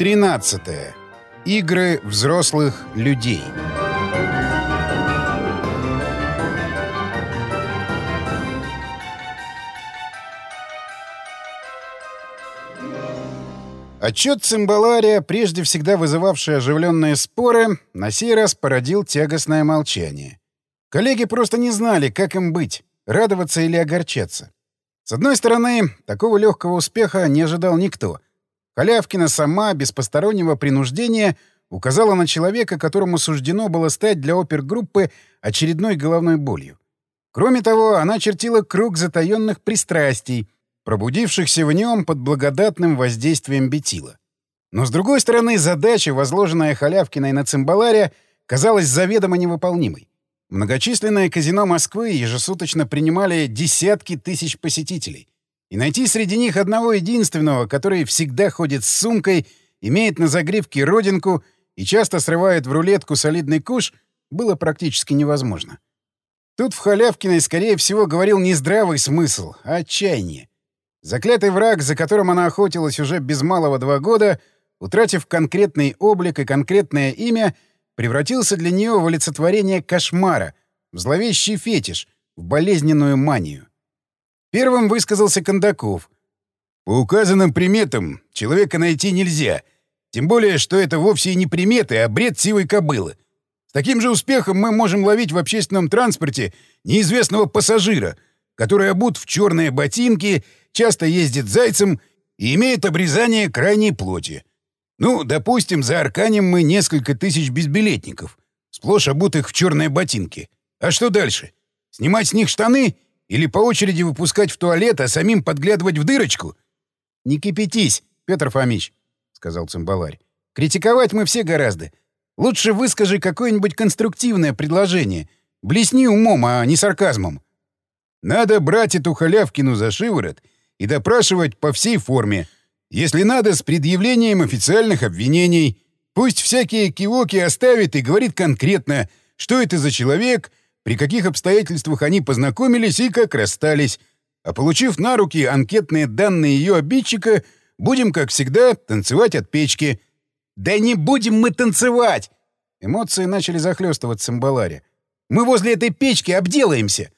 13. Игры взрослых людей. Отчет Цимбалария, прежде всегда вызывавший оживленные споры, на сей раз породил тягостное молчание. Коллеги просто не знали, как им быть — радоваться или огорчаться. С одной стороны, такого легкого успеха не ожидал никто. Халявкина сама, без постороннего принуждения, указала на человека, которому суждено было стать для опергруппы очередной головной болью. Кроме того, она чертила круг затаенных пристрастий — пробудившихся в нем под благодатным воздействием бетила. Но, с другой стороны, задача, возложенная Халявкиной на цимбаларе, казалась заведомо невыполнимой. Многочисленное казино Москвы ежесуточно принимали десятки тысяч посетителей. И найти среди них одного единственного, который всегда ходит с сумкой, имеет на загривке родинку и часто срывает в рулетку солидный куш, было практически невозможно. Тут в Халявкиной, скорее всего, говорил не здравый смысл, а отчаяние. Заклятый враг, за которым она охотилась уже без малого два года, утратив конкретный облик и конкретное имя, превратился для нее в олицетворение кошмара, в зловещий фетиш, в болезненную манию. Первым высказался Кондаков. «По указанным приметам человека найти нельзя, тем более, что это вовсе и не приметы, а бред сивой кобылы. С таким же успехом мы можем ловить в общественном транспорте неизвестного пассажира, который обут в черные ботинки часто ездит зайцем и имеет обрезание крайней плоти. Ну, допустим, за Арканем мы несколько тысяч безбилетников, сплошь обутых в черные ботинки. А что дальше? Снимать с них штаны или по очереди выпускать в туалет, а самим подглядывать в дырочку? — Не кипятись, Петр Фомич, — сказал цимбаларь. — Критиковать мы все гораздо. Лучше выскажи какое-нибудь конструктивное предложение. Блесни умом, а не сарказмом. Надо брать эту халявкину за шиворот и допрашивать по всей форме. Если надо, с предъявлением официальных обвинений. Пусть всякие кивоки оставит и говорит конкретно, что это за человек, при каких обстоятельствах они познакомились и как расстались. А получив на руки анкетные данные ее обидчика, будем, как всегда, танцевать от печки. «Да не будем мы танцевать!» Эмоции начали захлестывать Самбаларе. «Мы возле этой печки обделаемся!»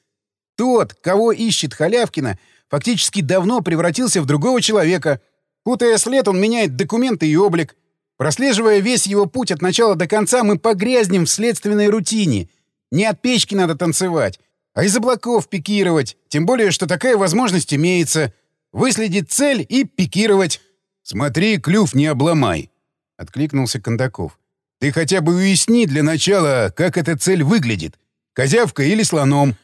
Тот, кого ищет Халявкина, фактически давно превратился в другого человека. Путая след, он меняет документы и облик. Прослеживая весь его путь от начала до конца, мы погрязнем в следственной рутине. Не от печки надо танцевать, а из облаков пикировать. Тем более, что такая возможность имеется. Выследить цель и пикировать. «Смотри, клюв не обломай», — откликнулся Кондаков. «Ты хотя бы уясни для начала, как эта цель выглядит. Козявка или слоном».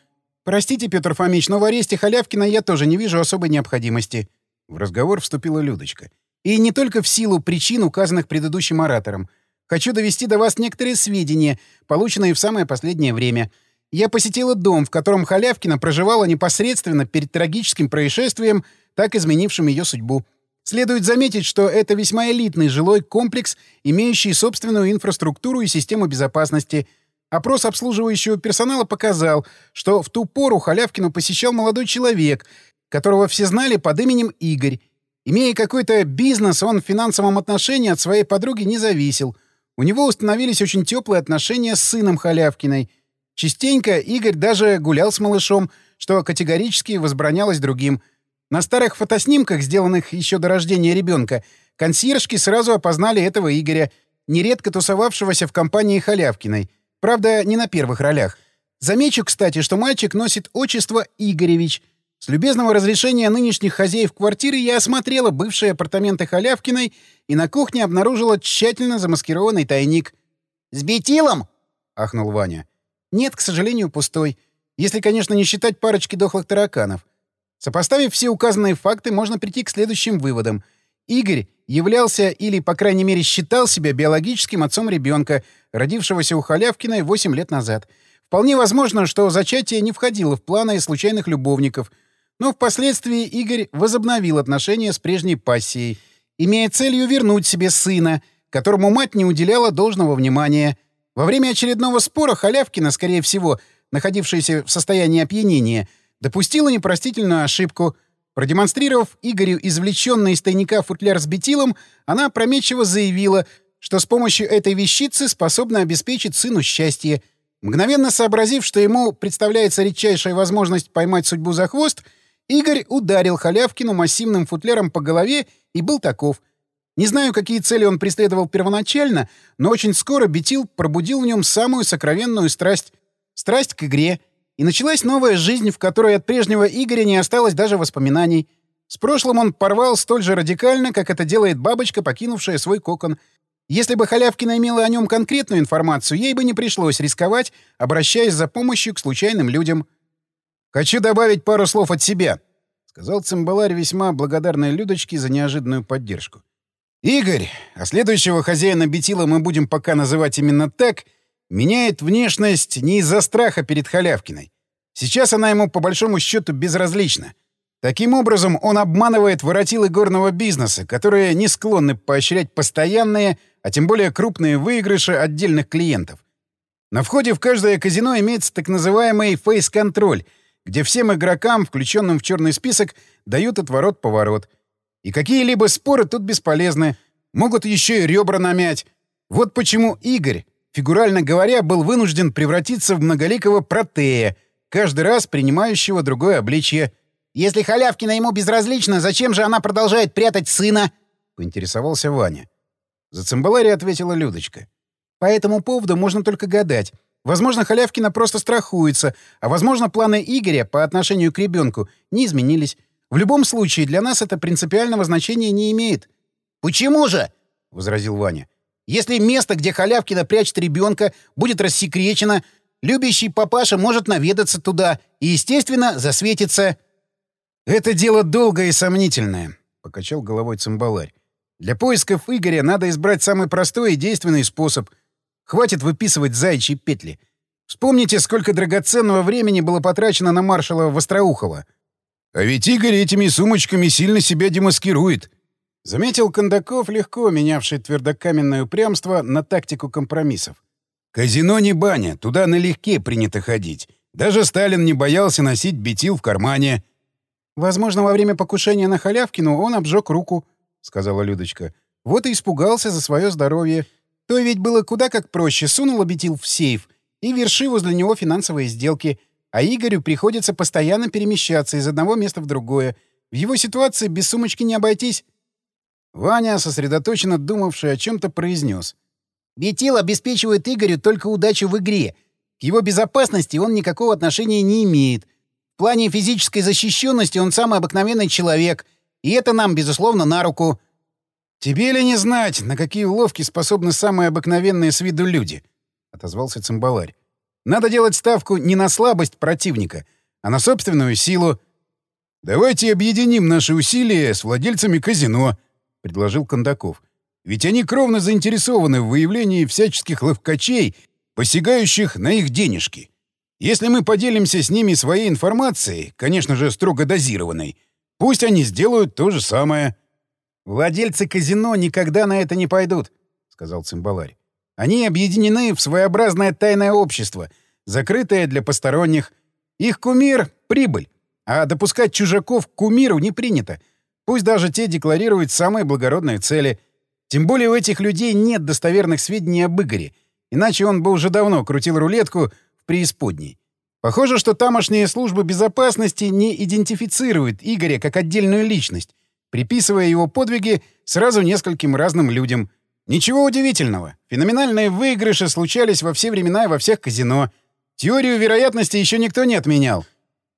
«Простите, Петр Фомич, но в аресте Халявкина я тоже не вижу особой необходимости». В разговор вступила Людочка. «И не только в силу причин, указанных предыдущим оратором. Хочу довести до вас некоторые сведения, полученные в самое последнее время. Я посетила дом, в котором Халявкина проживала непосредственно перед трагическим происшествием, так изменившим ее судьбу. Следует заметить, что это весьма элитный жилой комплекс, имеющий собственную инфраструктуру и систему безопасности — Опрос обслуживающего персонала показал, что в ту пору Халявкину посещал молодой человек, которого все знали под именем Игорь. Имея какой-то бизнес, он в финансовом отношении от своей подруги не зависел. У него установились очень теплые отношения с сыном Халявкиной. Частенько Игорь даже гулял с малышом, что категорически возбранялось другим. На старых фотоснимках, сделанных еще до рождения ребенка, консьержки сразу опознали этого Игоря, нередко тусовавшегося в компании Халявкиной — Правда, не на первых ролях. Замечу, кстати, что мальчик носит отчество Игоревич. С любезного разрешения нынешних хозяев квартиры я осмотрела бывшие апартаменты Халявкиной и на кухне обнаружила тщательно замаскированный тайник. «С бетилом?» — ахнул Ваня. «Нет, к сожалению, пустой. Если, конечно, не считать парочки дохлых тараканов. Сопоставив все указанные факты, можно прийти к следующим выводам — Игорь являлся или, по крайней мере, считал себя биологическим отцом ребенка, родившегося у Халявкиной 8 лет назад. Вполне возможно, что зачатие не входило в планы случайных любовников, но впоследствии Игорь возобновил отношения с прежней пассией, имея целью вернуть себе сына, которому мать не уделяла должного внимания. Во время очередного спора Халявкина, скорее всего, находившаяся в состоянии опьянения, допустила непростительную ошибку — Продемонстрировав Игорю извлеченный из тайника футляр с бетилом, она прометчиво заявила, что с помощью этой вещицы способна обеспечить сыну счастье. Мгновенно сообразив, что ему представляется редчайшая возможность поймать судьбу за хвост, Игорь ударил Халявкину массивным футляром по голове и был таков. Не знаю, какие цели он преследовал первоначально, но очень скоро Бетил пробудил в нем самую сокровенную страсть — страсть к игре — и началась новая жизнь, в которой от прежнего Игоря не осталось даже воспоминаний. С прошлым он порвал столь же радикально, как это делает бабочка, покинувшая свой кокон. Если бы Халявкина имела о нем конкретную информацию, ей бы не пришлось рисковать, обращаясь за помощью к случайным людям. «Хочу добавить пару слов от себя», — сказал цимбаларь весьма благодарной Людочке за неожиданную поддержку. «Игорь, а следующего хозяина Бетила мы будем пока называть именно так — Меняет внешность не из-за страха перед Халявкиной. Сейчас она ему по большому счету безразлична. Таким образом, он обманывает воротилы горного бизнеса, которые не склонны поощрять постоянные, а тем более крупные выигрыши отдельных клиентов. На входе в каждое казино имеется так называемый фейс-контроль, где всем игрокам, включенным в черный список, дают отворот-поворот. И какие-либо споры тут бесполезны. Могут еще и ребра намять. Вот почему Игорь фигурально говоря, был вынужден превратиться в многоликого протея, каждый раз принимающего другое обличье. «Если Халявкина ему безразлична, зачем же она продолжает прятать сына?» — поинтересовался Ваня. За цимбалари ответила Людочка. «По этому поводу можно только гадать. Возможно, Халявкина просто страхуется, а возможно, планы Игоря по отношению к ребенку не изменились. В любом случае, для нас это принципиального значения не имеет». «Почему же?» — возразил Ваня. Если место, где Халявкина прячет ребенка, будет рассекречено, любящий папаша может наведаться туда и, естественно, засветиться. «Это дело долгое и сомнительное», — покачал головой цимбаларь. «Для поисков Игоря надо избрать самый простой и действенный способ. Хватит выписывать заячьи петли. Вспомните, сколько драгоценного времени было потрачено на маршала Востроухова. А ведь Игорь этими сумочками сильно себя демаскирует», Заметил Кондаков, легко менявший твердокаменное упрямство на тактику компромиссов. «Казино не баня, туда налегке принято ходить. Даже Сталин не боялся носить бетил в кармане». «Возможно, во время покушения на Халявкину он обжег руку», — сказала Людочка. «Вот и испугался за свое здоровье. То ведь было куда как проще. Сунул бетил в сейф и верши возле него финансовые сделки. А Игорю приходится постоянно перемещаться из одного места в другое. В его ситуации без сумочки не обойтись». Ваня, сосредоточенно думавший о чем-то, произнес. «Бетил обеспечивает Игорю только удачу в игре. К его безопасности он никакого отношения не имеет. В плане физической защищенности он самый обыкновенный человек, и это нам, безусловно, на руку». «Тебе ли не знать, на какие уловки способны самые обыкновенные с виду люди?» — отозвался цимбаларь. «Надо делать ставку не на слабость противника, а на собственную силу. Давайте объединим наши усилия с владельцами казино», — предложил Кондаков. «Ведь они кровно заинтересованы в выявлении всяческих ловкачей, посягающих на их денежки. Если мы поделимся с ними своей информацией, конечно же, строго дозированной, пусть они сделают то же самое». «Владельцы казино никогда на это не пойдут», — сказал Цимбаларь. «Они объединены в своеобразное тайное общество, закрытое для посторонних. Их кумир — прибыль, а допускать чужаков к кумиру не принято. Пусть даже те декларируют самые благородные цели. Тем более у этих людей нет достоверных сведений об Игоре, иначе он бы уже давно крутил рулетку в преисподней. Похоже, что тамошние службы безопасности не идентифицируют Игоря как отдельную личность, приписывая его подвиги сразу нескольким разным людям. Ничего удивительного. Феноменальные выигрыши случались во все времена и во всех казино. Теорию вероятности еще никто не отменял.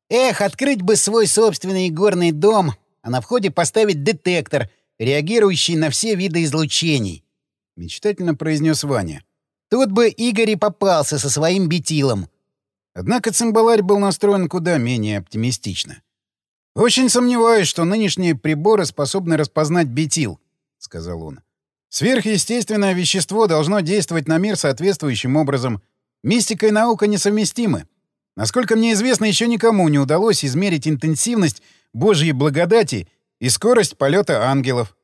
Эх, открыть бы свой собственный горный дом, а на входе поставить детектор, реагирующий на все виды излучений. Мечтательно произнес Ваня. Тут бы Игорь и попался со своим бетилом. Однако цимбаларь был настроен куда менее оптимистично. «Очень сомневаюсь, что нынешние приборы способны распознать бетил», — сказал он. «Сверхъестественное вещество должно действовать на мир соответствующим образом. Мистика и наука несовместимы. Насколько мне известно, еще никому не удалось измерить интенсивность Божьей благодати и скорость полета ангелов.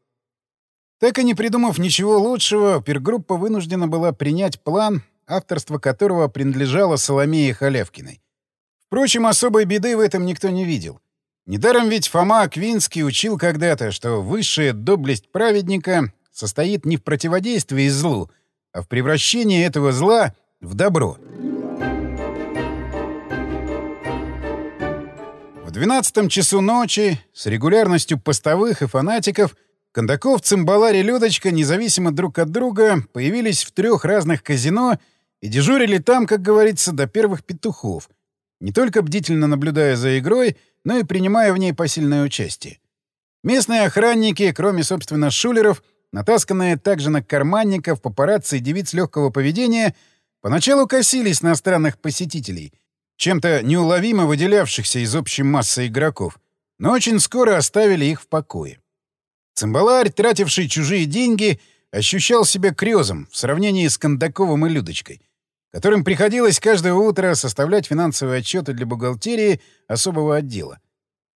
Так и не придумав ничего лучшего, пергруппа вынуждена была принять план, авторство которого принадлежало Соломее Халявкиной. Впрочем, особой беды в этом никто не видел. Недаром ведь Фома Аквинский учил когда-то, что высшая доблесть праведника состоит не в противодействии злу, а в превращении этого зла в добро. В двенадцатом часу ночи с регулярностью постовых и фанатиков Кондаков, Цимбалар и Людочка, независимо друг от друга, появились в трех разных казино и дежурили там, как говорится, до первых петухов, не только бдительно наблюдая за игрой, но и принимая в ней посильное участие. Местные охранники, кроме, собственно, шулеров, натасканные также на карманников, папарацци и девиц легкого поведения, поначалу косились на странных посетителей, чем-то неуловимо выделявшихся из общей массы игроков, но очень скоро оставили их в покое. Цимбаларь, тративший чужие деньги, ощущал себя крёзом в сравнении с Кондаковым и Людочкой, которым приходилось каждое утро составлять финансовые отчеты для бухгалтерии особого отдела.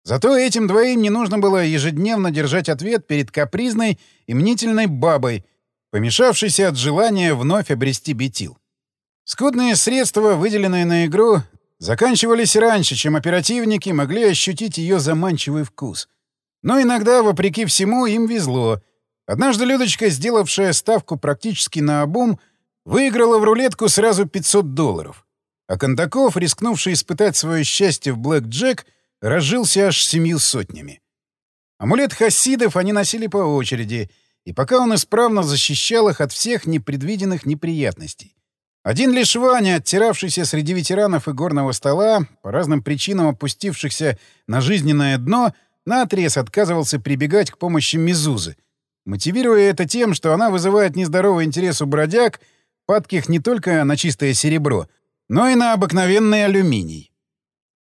Зато этим двоим не нужно было ежедневно держать ответ перед капризной и мнительной бабой, помешавшейся от желания вновь обрести бетил. Скудные средства, выделенные на игру, заканчивались раньше, чем оперативники могли ощутить ее заманчивый вкус. Но иногда, вопреки всему, им везло. Однажды Людочка, сделавшая ставку практически на обум, выиграла в рулетку сразу 500 долларов. А Кондаков, рискнувший испытать свое счастье в Блэк Джек, разжился аж семью сотнями. Амулет хасидов они носили по очереди, и пока он исправно защищал их от всех непредвиденных неприятностей. Один лишь Ваня, оттиравшийся среди ветеранов игорного стола, по разным причинам опустившихся на жизненное дно, наотрез отказывался прибегать к помощи Мизузы, мотивируя это тем, что она вызывает нездоровый интерес у бродяг, падких не только на чистое серебро, но и на обыкновенный алюминий.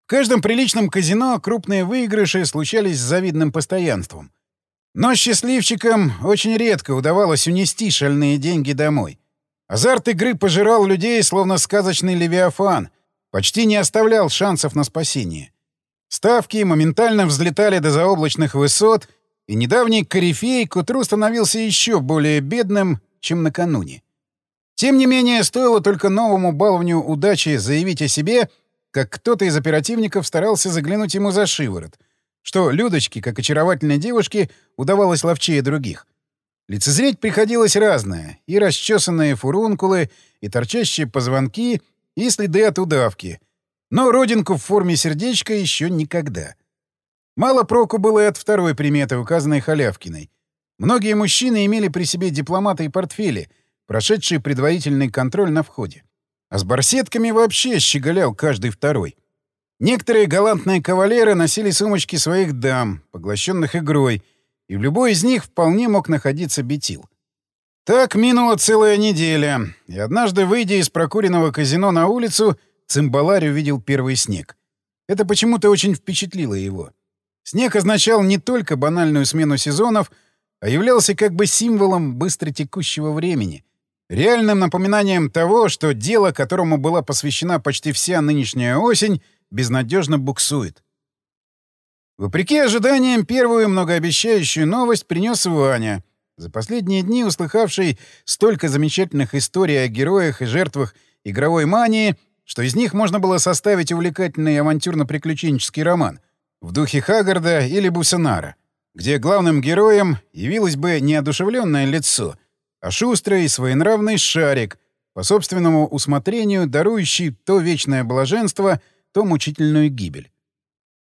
В каждом приличном казино крупные выигрыши случались с завидным постоянством. Но счастливчикам очень редко удавалось унести шальные деньги домой — Азарт игры пожирал людей, словно сказочный левиафан, почти не оставлял шансов на спасение. Ставки моментально взлетали до заоблачных высот, и недавний корифей к утру становился еще более бедным, чем накануне. Тем не менее, стоило только новому баловню удачи заявить о себе, как кто-то из оперативников старался заглянуть ему за шиворот, что Людочке, как очаровательной девушке, удавалось ловчее других — Лицезреть приходилось разное — и расчесанные фурункулы, и торчащие позвонки, и следы от удавки. Но родинку в форме сердечка еще никогда. Мало проку было и от второй приметы, указанной Халявкиной. Многие мужчины имели при себе дипломаты и портфели, прошедшие предварительный контроль на входе. А с барсетками вообще щеголял каждый второй. Некоторые галантные кавалеры носили сумочки своих дам, поглощенных игрой — и в любой из них вполне мог находиться бетил. Так минула целая неделя, и однажды, выйдя из прокуренного казино на улицу, Цимбаларь увидел первый снег. Это почему-то очень впечатлило его. Снег означал не только банальную смену сезонов, а являлся как бы символом быстротекущего времени, реальным напоминанием того, что дело, которому была посвящена почти вся нынешняя осень, безнадежно буксует. Вопреки ожиданиям, первую многообещающую новость принес Ваня, за последние дни услыхавший столько замечательных историй о героях и жертвах игровой мании, что из них можно было составить увлекательный авантюрно-приключенческий роман в духе Хагарда или Бусенара, где главным героем явилось бы не одушевленное лицо, а шустрый и своенравный шарик, по собственному усмотрению дарующий то вечное блаженство, то мучительную гибель.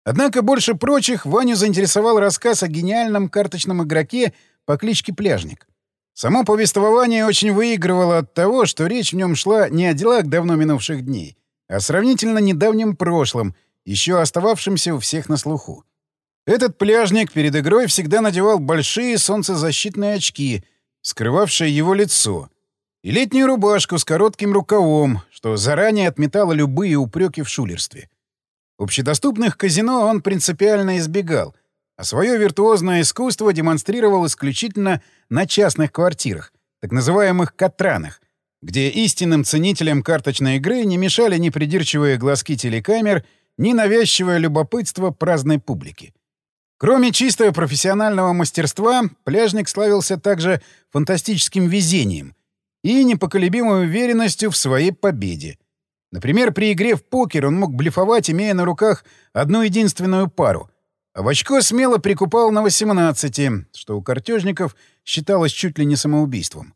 Однако больше прочих Ваню заинтересовал рассказ о гениальном карточном игроке по кличке Пляжник. Само повествование очень выигрывало от того, что речь в нем шла не о делах давно минувших дней, а о сравнительно недавнем прошлом, еще остававшемся у всех на слуху. Этот пляжник перед игрой всегда надевал большие солнцезащитные очки, скрывавшие его лицо, и летнюю рубашку с коротким рукавом, что заранее отметало любые упреки в шулерстве. Общедоступных казино он принципиально избегал, а свое виртуозное искусство демонстрировал исключительно на частных квартирах, так называемых «катранах», где истинным ценителям карточной игры не мешали ни придирчивые глазки телекамер, ни навязчивое любопытство праздной публики. Кроме чистого профессионального мастерства, пляжник славился также фантастическим везением и непоколебимой уверенностью в своей победе — Например, при игре в покер он мог блефовать, имея на руках одну единственную пару. а в очко смело прикупал на 18, что у картежников считалось чуть ли не самоубийством.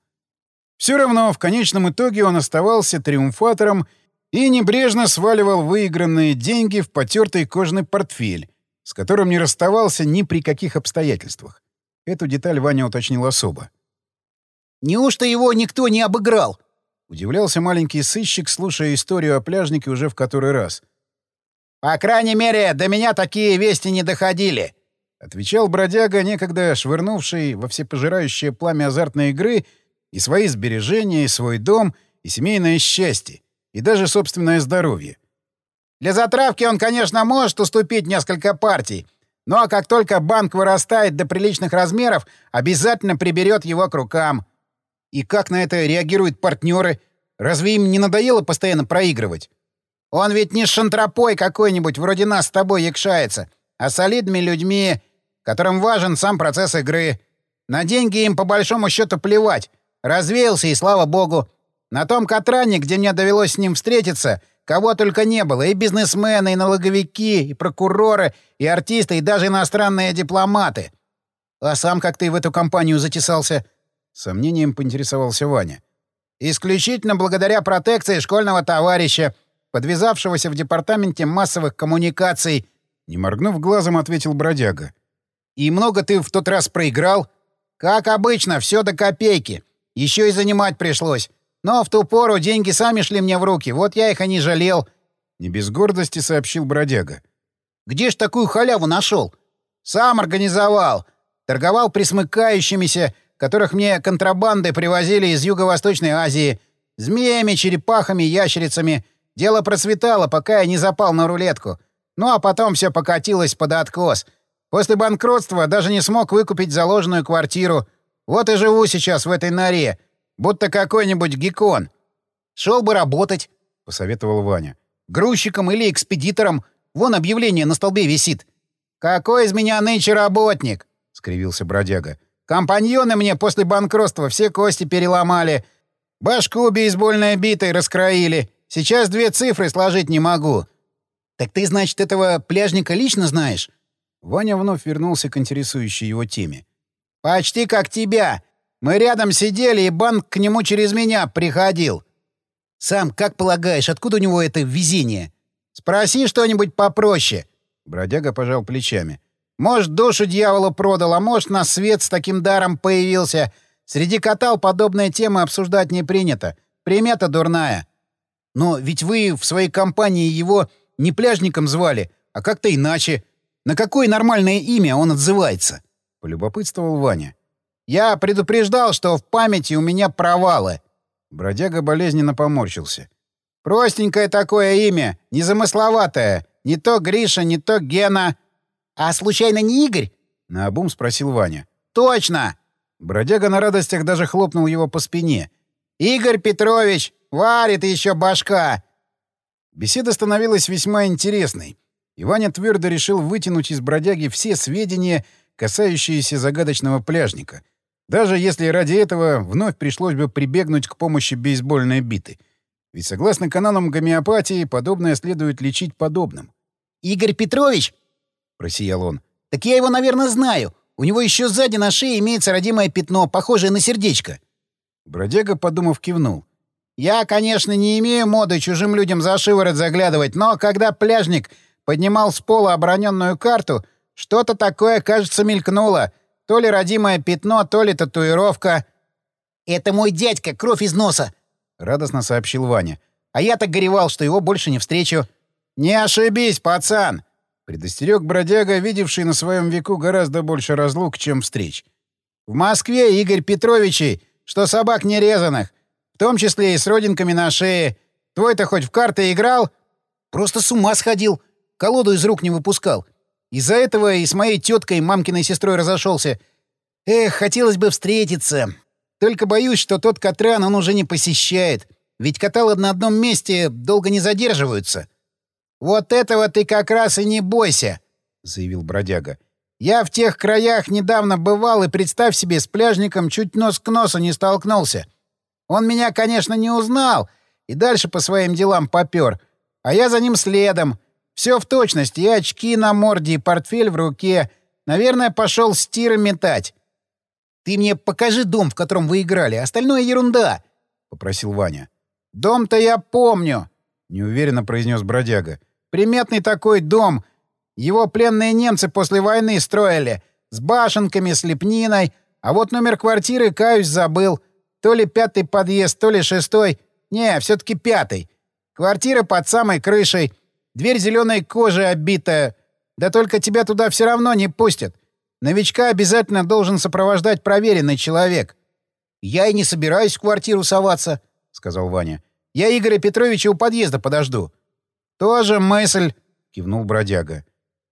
Все равно в конечном итоге он оставался триумфатором и небрежно сваливал выигранные деньги в потертый кожаный портфель, с которым не расставался ни при каких обстоятельствах. Эту деталь Ваня уточнил особо. «Неужто его никто не обыграл?» — удивлялся маленький сыщик, слушая историю о пляжнике уже в который раз. «По крайней мере, до меня такие вести не доходили», — отвечал бродяга, некогда швырнувший во всепожирающее пламя азартной игры и свои сбережения, и свой дом, и семейное счастье, и даже собственное здоровье. «Для затравки он, конечно, может уступить несколько партий, но как только банк вырастает до приличных размеров, обязательно приберет его к рукам». И как на это реагируют партнеры? Разве им не надоело постоянно проигрывать? Он ведь не шантропой какой-нибудь, вроде нас с тобой якшается, а солидными людьми, которым важен сам процесс игры. На деньги им по большому счету плевать. Развеялся, и слава богу. На том Катране, где мне довелось с ним встретиться, кого только не было. И бизнесмены, и налоговики, и прокуроры, и артисты, и даже иностранные дипломаты. А сам как ты в эту компанию затесался? Сомнением поинтересовался Ваня. Исключительно благодаря протекции школьного товарища — подвязавшегося в департаменте массовых коммуникаций. Не моргнув глазом, ответил бродяга. «И много ты в тот раз проиграл?» «Как обычно, все до копейки. Еще и занимать пришлось. Но в ту пору деньги сами шли мне в руки, вот я их и не жалел». Не без гордости сообщил бродяга. «Где ж такую халяву нашел?» «Сам организовал. Торговал присмыкающимися, которых мне контрабандой привозили из Юго-Восточной Азии. Змеями, черепахами, ящерицами — Дело процветало, пока я не запал на рулетку. Ну а потом все покатилось под откос. После банкротства даже не смог выкупить заложенную квартиру. Вот и живу сейчас в этой норе, будто какой-нибудь геккон. Шел бы работать, — посоветовал Ваня. Грузчиком или экспедитором. Вон объявление на столбе висит. «Какой из меня нынче работник?» — скривился бродяга. «Компаньоны мне после банкротства все кости переломали. Башку бейсбольной битой раскроили. Сейчас две цифры сложить не могу. Так ты, значит, этого пляжника лично знаешь? Ваня вновь вернулся к интересующей его теме. Почти как тебя. Мы рядом сидели, и банк к нему через меня приходил. Сам как полагаешь, откуда у него это везение? Спроси что-нибудь попроще. Бродяга пожал плечами. Может, душу дьяволу продал, а может, на свет с таким даром появился. Среди катал подобные темы обсуждать не принято. Примета дурная. Но ведь вы в своей компании его не пляжником звали, а как-то иначе. На какое нормальное имя он отзывается? — полюбопытствовал Ваня. «Я предупреждал, что в памяти у меня провалы». Бродяга болезненно поморщился. «Простенькое такое имя, незамысловатое. Не то Гриша, не то Гена». «А случайно не Игорь?» — наобум спросил Ваня. «Точно!» Бродяга на радостях даже хлопнул его по спине. «Игорь Петрович, Варит еще башка!» Беседа становилась весьма интересной, и Ваня твердо решил вытянуть из бродяги все сведения, касающиеся загадочного пляжника, даже если ради этого вновь пришлось бы прибегнуть к помощи бейсбольной биты. Ведь согласно канонам гомеопатии, подобное следует лечить подобным. «Игорь Петрович?» — просиял он. «Так я его, наверное, знаю. У него еще сзади на шее имеется родимое пятно, похожее на сердечко». Бродяга, подумав, кивнул. Я, конечно, не имею моды чужим людям за шиворот заглядывать, но когда пляжник поднимал с пола оброненную карту, что-то такое, кажется, мелькнуло. То ли родимое пятно, то ли татуировка. «Это мой дядька, кровь из носа!» — радостно сообщил Ваня. «А я так горевал, что его больше не встречу». «Не ошибись, пацан!» — предостерег бродяга, видевший на своем веку гораздо больше разлук, чем встреч. «В Москве Игорь Петровичей, что собак нерезанных, в том числе и с родинками на шее. Твой-то хоть в карты играл? Просто с ума сходил. Колоду из рук не выпускал. Из-за этого и с моей теткой, мамкиной сестрой разошелся. Эх, хотелось бы встретиться. Только боюсь, что тот Катран он уже не посещает. Ведь каталы на одном месте долго не задерживаются. «Вот этого ты как раз и не бойся», — заявил бродяга. «Я в тех краях недавно бывал, и, представь себе, с пляжником чуть нос к носу не столкнулся. Он меня, конечно, не узнал и дальше по своим делам попер, а я за ним следом. Все в точности, и очки на морде, и портфель в руке. Наверное, пошел стиры метать. «Ты мне покажи дом, в котором вы играли. Остальное ерунда», — попросил Ваня. «Дом-то я помню», — неуверенно произнес бродяга. «Приметный такой дом. Его пленные немцы после войны строили. С башенками, с лепниной. А вот номер квартиры, каюсь, забыл. То ли пятый подъезд, то ли шестой. Не, все-таки пятый. Квартира под самой крышей. Дверь зеленой кожи оббитая. Да только тебя туда все равно не пустят. Новичка обязательно должен сопровождать проверенный человек. «Я и не собираюсь в квартиру соваться», — сказал Ваня. «Я Игоря Петровича у подъезда подожду». «Тоже мысль», — кивнул бродяга.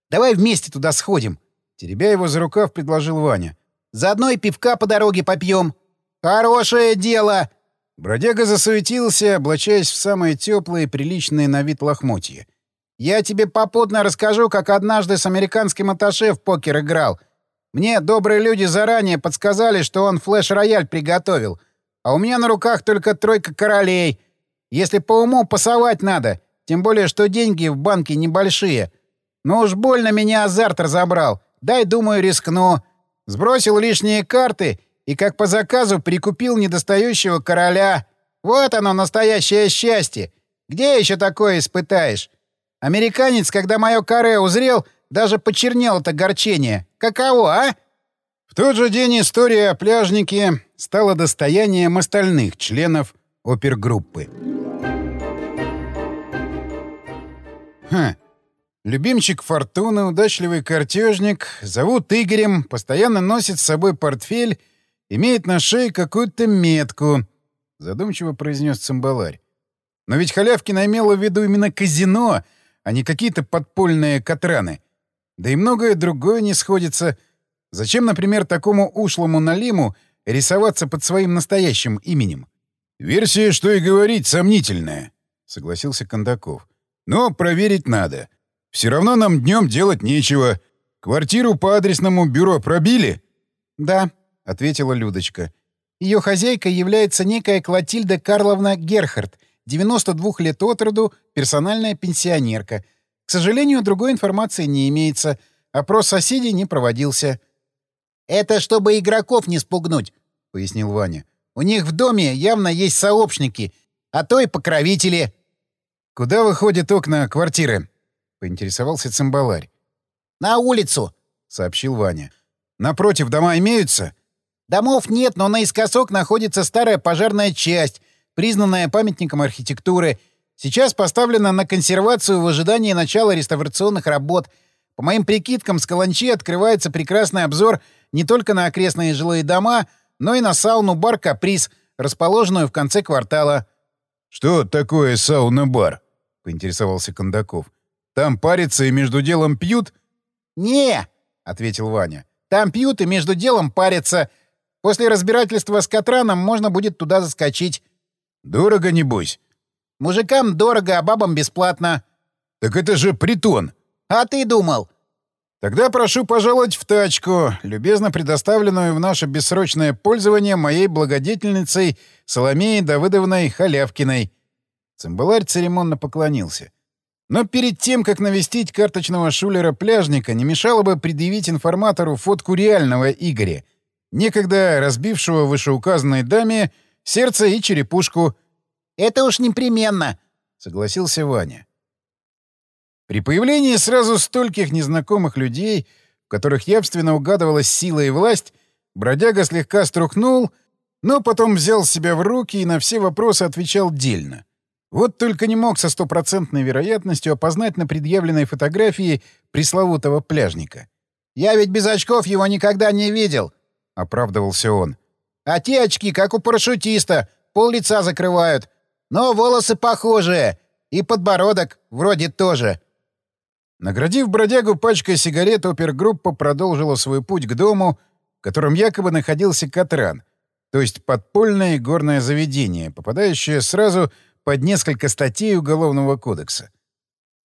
«Давай вместе туда сходим», — теребя его за рукав, предложил Ваня. «Заодно и пивка по дороге попьем». «Хорошее дело!» Бродяга засуетился, облачаясь в самые теплые, приличные на вид лохмотья. «Я тебе попутно расскажу, как однажды с американским атташе в покер играл. Мне добрые люди заранее подсказали, что он флеш-рояль приготовил. А у меня на руках только тройка королей. Если по уму пасовать надо, тем более, что деньги в банке небольшие. Но уж больно меня азарт разобрал. Дай, думаю, рискну. Сбросил лишние карты и, как по заказу, прикупил недостающего короля. Вот оно, настоящее счастье. Где еще такое испытаешь? Американец, когда мое каре узрел, даже почернел от огорчения. Каково, а? В тот же день история о пляжнике стала достоянием остальных членов опергруппы. Хм. Любимчик Фортуны, удачливый картежник, зовут Игорем, постоянно носит с собой портфель, имеет на шее какую-то метку, — задумчиво произнес цимбаларь. Но ведь Халявкина имела в виду именно казино — а не какие-то подпольные катраны. Да и многое другое не сходится. Зачем, например, такому ушлому Налиму рисоваться под своим настоящим именем? «Версия, что и говорить, сомнительная», — согласился Кондаков. «Но проверить надо. Все равно нам днем делать нечего. Квартиру по адресному бюро пробили?» «Да», — ответила Людочка. Ее хозяйка является некая Клотильда Карловна Герхард, 92 лет от роду, персональная пенсионерка. К сожалению, другой информации не имеется. Опрос соседей не проводился. «Это чтобы игроков не спугнуть», — пояснил Ваня. «У них в доме явно есть сообщники, а то и покровители». «Куда выходят окна квартиры?» — поинтересовался цимбаларь. «На улицу», — сообщил Ваня. «Напротив дома имеются?» «Домов нет, но наискосок находится старая пожарная часть, признанная памятником архитектуры, сейчас поставлена на консервацию в ожидании начала реставрационных работ. По моим прикидкам, с Каланчи открывается прекрасный обзор не только на окрестные жилые дома, но и на сауну-бар «Каприз», расположенную в конце квартала. «Что такое сауна-бар?» — поинтересовался Кондаков. «Там парятся и между делом пьют?» «Не!» — ответил Ваня. «Там пьют и между делом парятся. После разбирательства с Катраном можно будет туда заскочить». Дорого, небось? Мужикам дорого, а бабам бесплатно. Так это же притон. А ты думал? Тогда прошу пожаловать в тачку, любезно предоставленную в наше бессрочное пользование моей благодетельницей Соломеей Давыдовной Халявкиной. Цимбаларь церемонно поклонился. Но перед тем, как навестить карточного шулера-пляжника, не мешало бы предъявить информатору фотку реального Игоря, некогда разбившего вышеуказанной даме сердце и черепушку. — Это уж непременно, — согласился Ваня. При появлении сразу стольких незнакомых людей, в которых явственно угадывалась сила и власть, бродяга слегка струхнул, но потом взял себя в руки и на все вопросы отвечал дельно. Вот только не мог со стопроцентной вероятностью опознать на предъявленной фотографии пресловутого пляжника. «Я ведь без очков его никогда не видел», — оправдывался он. А те очки, как у парашютиста, пол лица закрывают. Но волосы похожие. И подбородок вроде тоже. Наградив бродягу пачкой сигарет, опергруппа продолжила свой путь к дому, в котором якобы находился Катран, то есть подпольное горное заведение, попадающее сразу под несколько статей Уголовного кодекса.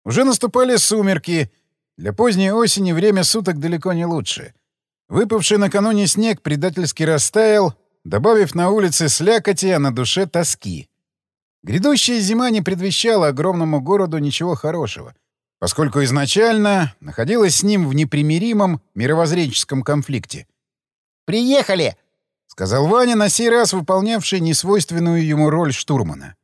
Уже наступали сумерки. Для поздней осени время суток далеко не лучшее. Выпавший накануне снег предательски растаял, добавив на улице слякоти, а на душе тоски. Грядущая зима не предвещала огромному городу ничего хорошего. поскольку изначально находилась с ним в непримиримом мировоззренческом конфликте. «Приехали!» — сказал Ваня, на сей раз выполнявший несвойственную ему роль штурмана.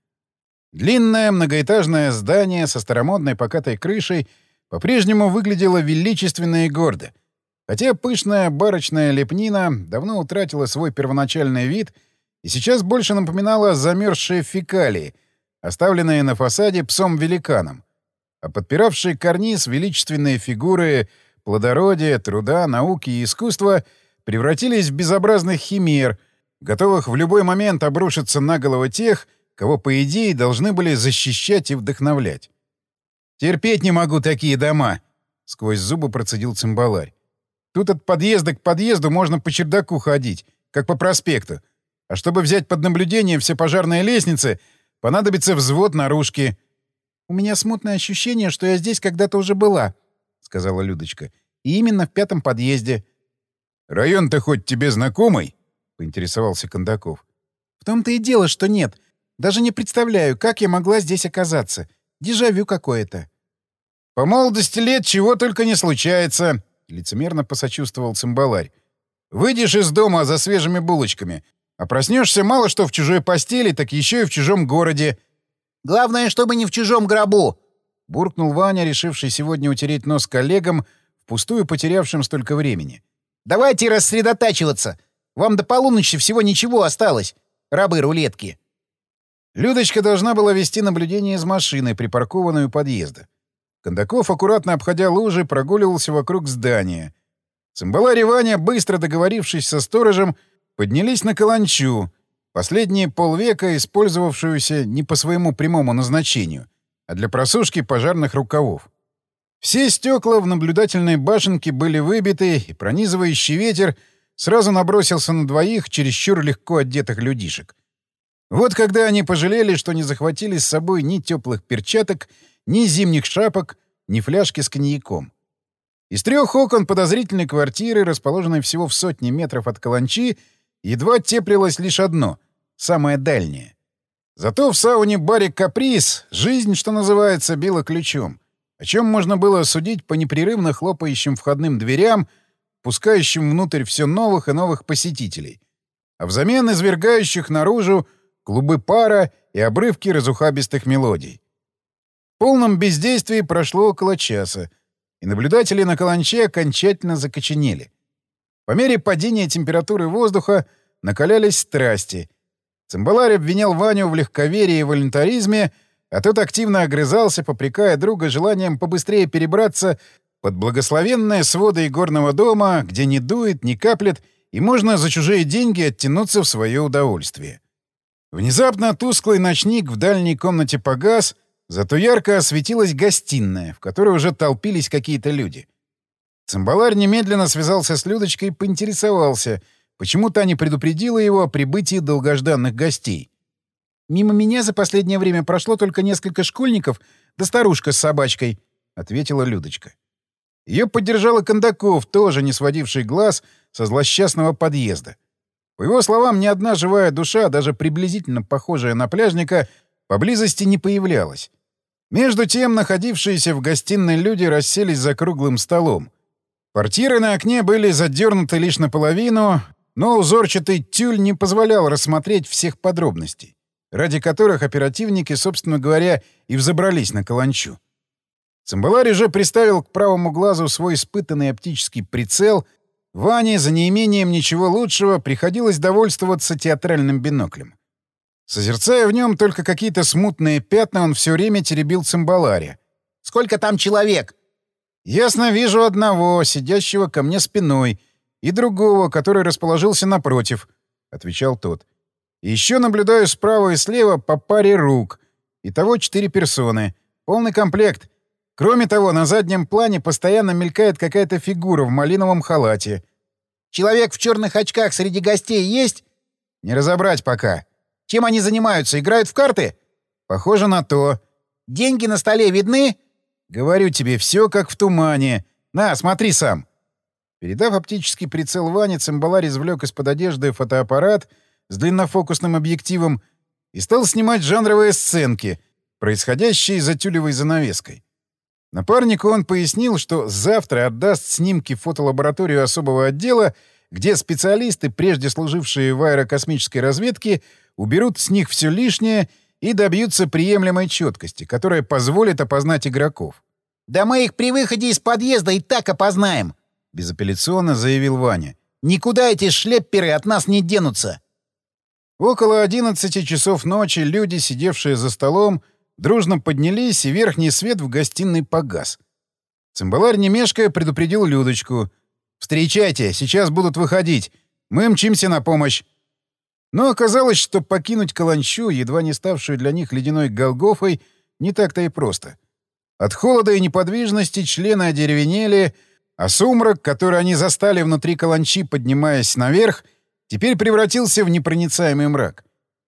Длинное многоэтажное здание со старомодной покатой крышей по-прежнему выглядело величественно и гордо, хотя пышная барочная лепнина давно утратила свой первоначальный вид и сейчас больше напоминала замерзшие фекалии, оставленные на фасаде псом-великаном, а подпиравшие карниз величественные фигуры плодородия, труда, науки и искусства превратились в безобразных химер, готовых в любой момент обрушиться на головы тех, кого, по идее, должны были защищать и вдохновлять. «Терпеть не могу такие дома!» — сквозь зубы процедил цимбаларь. «Тут от подъезда к подъезду можно по чердаку ходить, как по проспекту. А чтобы взять под наблюдение все пожарные лестницы, понадобится взвод наружки». «У меня смутное ощущение, что я здесь когда-то уже была», — сказала Людочка. «И именно в пятом подъезде». «Район-то хоть тебе знакомый?» — поинтересовался Кондаков. «В том-то и дело, что нет. Даже не представляю, как я могла здесь оказаться. Дежавю какое-то. «По молодости лет чего только не случается», — лицемерно посочувствовал цимбаларь. «Выйдешь из дома за свежими булочками, а проснешься мало что в чужой постели, так еще и в чужом городе». «Главное, чтобы не в чужом гробу», — буркнул Ваня, решивший сегодня утереть нос коллегам, впустую потерявшим столько времени. «Давайте рассредотачиваться. Вам до полуночи всего ничего осталось, рабы рулетки». Людочка должна была вести наблюдение из машины, припаркованной у подъезда. Кондаков, аккуратно обходя лужи, прогуливался вокруг здания. Цимбаларь и Ваня, быстро договорившись со сторожем, поднялись на каланчу, последние полвека использовавшуюся не по своему прямому назначению, а для просушки пожарных рукавов. Все стекла в наблюдательной башенке были выбиты, и пронизывающий ветер сразу набросился на двоих чересчур легко одетых людишек. Вот когда они пожалели, что не захватили с собой ни теплых перчаток, ни зимних шапок, ни фляжки с коньяком. Из трех окон подозрительной квартиры, расположенной всего в сотне метров от каланчи, едва теплилось лишь одно, самое дальнее. Зато в сауне-баре «Каприз» жизнь, что называется, била ключом, о чем можно было судить по непрерывно хлопающим входным дверям, пускающим внутрь все новых и новых посетителей, а взамен извергающих наружу клубы пара и обрывки разухабистых мелодий. Полном бездействии прошло около часа, и наблюдатели на каланче окончательно закоченели. По мере падения температуры воздуха накалялись страсти. Цимбаларь обвинял Ваню в легковерии и волонтаризме, а тот активно огрызался, попрекая друга желанием побыстрее перебраться под благословенные своды игорного дома, где не дует, не каплет, и можно за чужие деньги оттянуться в свое удовольствие. Внезапно тусклый ночник в дальней комнате погас, зато ярко осветилась гостиная, в которой уже толпились какие-то люди. Цимбаларь немедленно связался с Людочкой и поинтересовался, почему та не предупредила его о прибытии долгожданных гостей. «Мимо меня за последнее время прошло только несколько школьников да старушка с собачкой», — ответила Людочка. Ее поддержала Кондаков, тоже не сводивший глаз со злосчастного подъезда. По его словам, ни одна живая душа, даже приблизительно похожая на пляжника, поблизости не появлялась. Между тем, находившиеся в гостиной люди расселись за круглым столом. Портиры на окне были задернуты лишь наполовину, но узорчатый тюль не позволял рассмотреть всех подробностей, ради которых оперативники, собственно говоря, и взобрались на каланчу. Цимбаларь уже приставил к правому глазу свой испытанный оптический прицел — Ване за неимением ничего лучшего приходилось довольствоваться театральным биноклем. Созерцая в нем только какие-то смутные пятна, он все время теребил цимбаларе. «Сколько там человек?» «Ясно вижу одного, сидящего ко мне спиной, и другого, который расположился напротив», — отвечал тот. «Еще наблюдаю справа и слева по паре рук. Итого четыре персоны. Полный комплект. Кроме того, на заднем плане постоянно мелькает какая-то фигура в малиновом халате. «Человек в черных очках среди гостей есть?» «Не разобрать пока». «Чем они занимаются? Играют в карты?» «Похоже на то». «Деньги на столе видны?» «Говорю тебе, все как в тумане. На, смотри сам». Передав оптический прицел Ване, цимбаларь извлек из-под одежды фотоаппарат с длиннофокусным объективом и стал снимать жанровые сценки, происходящие за тюлевой занавеской. Напарнику он пояснил, что завтра отдаст снимки в фотолабораторию особого отдела, где специалисты, прежде служившие в аэрокосмической разведке, уберут с них все лишнее и добьются приемлемой четкости, которая позволит опознать игроков. «Да мы их при выходе из подъезда и так опознаем!» — безапелляционно заявил Ваня. «Никуда эти шлепперы от нас не денутся!» Около 11 часов ночи люди, сидевшие за столом, дружно поднялись, и верхний свет в гостиной погас. Цимбаларь немешкая предупредил Людочку. «Встречайте, сейчас будут выходить. Мы мчимся на помощь». Но оказалось, что покинуть Каланчу, едва не ставшую для них ледяной Голгофой, не так-то и просто. От холода и неподвижности члены одеревенели, а сумрак, который они застали внутри Каланчи, поднимаясь наверх, теперь превратился в непроницаемый мрак.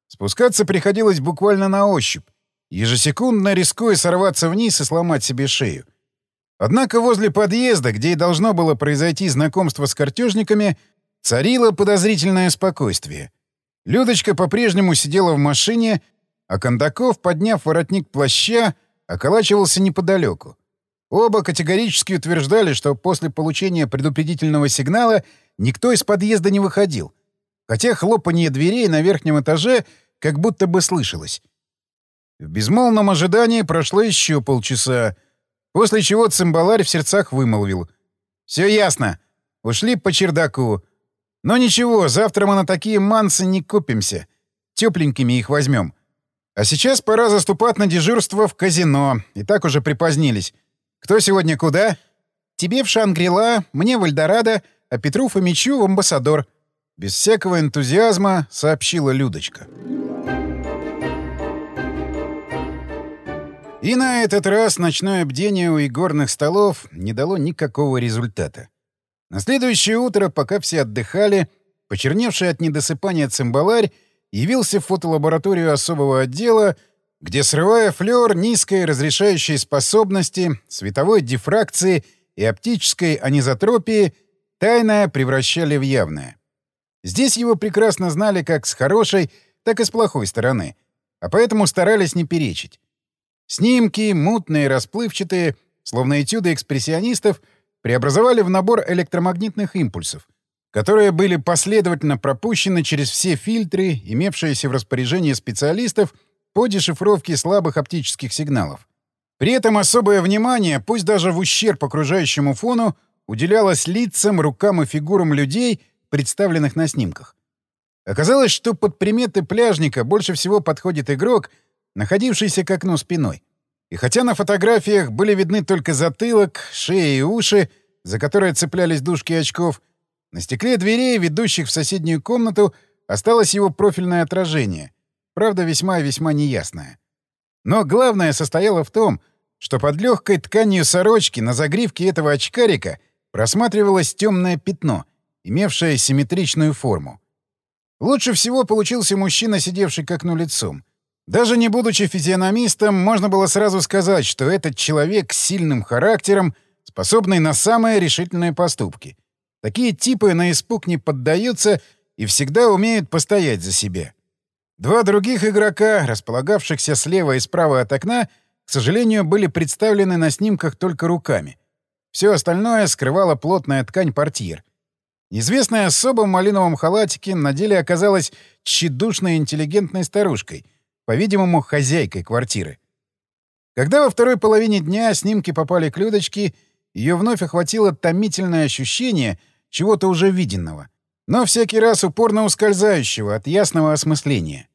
Спускаться приходилось буквально на ощупь, ежесекундно рискуя сорваться вниз и сломать себе шею. Однако возле подъезда, где и должно было произойти знакомство с картежниками, царило подозрительное спокойствие. Людочка по-прежнему сидела в машине, а Кондаков, подняв воротник плаща, околачивался неподалеку. Оба категорически утверждали, что после получения предупредительного сигнала никто из подъезда не выходил, хотя хлопанье дверей на верхнем этаже как будто бы слышалось. В безмолвном ожидании прошло еще полчаса, после чего цимбаларь в сердцах вымолвил. «Все ясно. Ушли по чердаку. Но ничего, завтра мы на такие мансы не купимся. Тепленькими их возьмем. А сейчас пора заступать на дежурство в казино. И так уже припозднились. Кто сегодня куда? Тебе в Шангрила, мне в Эльдорадо, а Петру Фомичу в Амбассадор. Без всякого энтузиазма сообщила Людочка. И на этот раз ночное бдение у игорных столов не дало никакого результата. На следующее утро, пока все отдыхали, почерневший от недосыпания цимбаларь явился в фотолабораторию особого отдела, где, срывая флёр низкой разрешающей способности, световой дифракции и оптической анизотропии, тайное превращали в явное. Здесь его прекрасно знали как с хорошей, так и с плохой стороны, а поэтому старались не перечить. Снимки, мутные, расплывчатые, словно этюды экспрессионистов, преобразовали в набор электромагнитных импульсов, которые были последовательно пропущены через все фильтры, имевшиеся в распоряжении специалистов по дешифровке слабых оптических сигналов. При этом особое внимание, пусть даже в ущерб окружающему фону, уделялось лицам, рукам и фигурам людей, представленных на снимках. Оказалось, что под приметы пляжника больше всего подходит игрок — находившийся к окну спиной. И хотя на фотографиях были видны только затылок, шея и уши, за которые цеплялись дужки очков, на стекле дверей, ведущих в соседнюю комнату, осталось его профильное отражение, правда, весьма и весьма неясное. Но главное состояло в том, что под легкой тканью сорочки на загривке этого очкарика просматривалось темное пятно, имевшее симметричную форму. Лучше всего получился мужчина, сидевший к окну лицом — даже не будучи физиономистом, можно было сразу сказать, что этот человек с сильным характером, способный на самые решительные поступки. Такие типы на испуг не поддаются и всегда умеют постоять за себя. Два других игрока, располагавшихся слева и справа от окна, к сожалению, были представлены на снимках только руками. Все остальное скрывала плотная ткань портьер. Известная особа в малиновом халатике на деле оказалась тщедушной интеллигентной старушкой — по-видимому, хозяйкой квартиры. Когда во второй половине дня снимки попали к Людочке, ее вновь охватило томительное ощущение чего-то уже виденного, но всякий раз упорно ускользающего от ясного осмысления.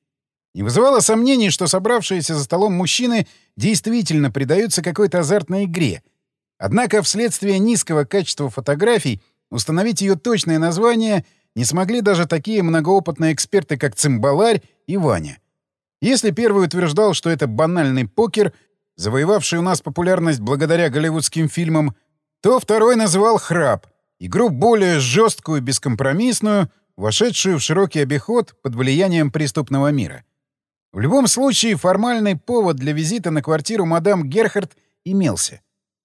Не вызывало сомнений, что собравшиеся за столом мужчины действительно предаются какой-то азартной игре. Однако вследствие низкого качества фотографий установить ее точное название не смогли даже такие многоопытные эксперты, как Цимбаларь и Ваня — если первый утверждал, что это банальный покер, завоевавший у нас популярность благодаря голливудским фильмам, то второй называл «храп» — игру более жесткую, бескомпромиссную, вошедшую в широкий обиход под влиянием преступного мира. В любом случае, формальный повод для визита на квартиру мадам Герхард имелся.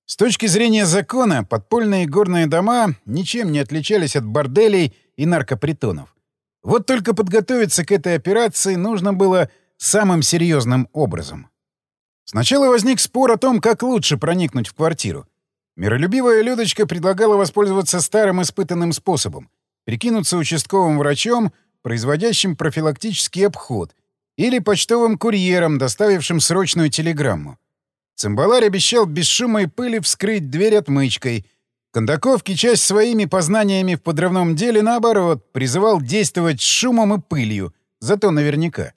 С точки зрения закона, подпольные горные дома ничем не отличались от борделей и наркопритонов. Вот только подготовиться к этой операции нужно было самым серьезным образом. Сначала возник спор о том, как лучше проникнуть в квартиру. Миролюбивая Людочка предлагала воспользоваться старым испытанным способом — прикинуться участковым врачом, производящим профилактический обход, или почтовым курьером, доставившим срочную телеграмму. Цимбаларь обещал без шума и пыли вскрыть дверь отмычкой. Кондаков, часть своими познаниями в подрывном деле, наоборот, призывал действовать с шумом и пылью, зато наверняка.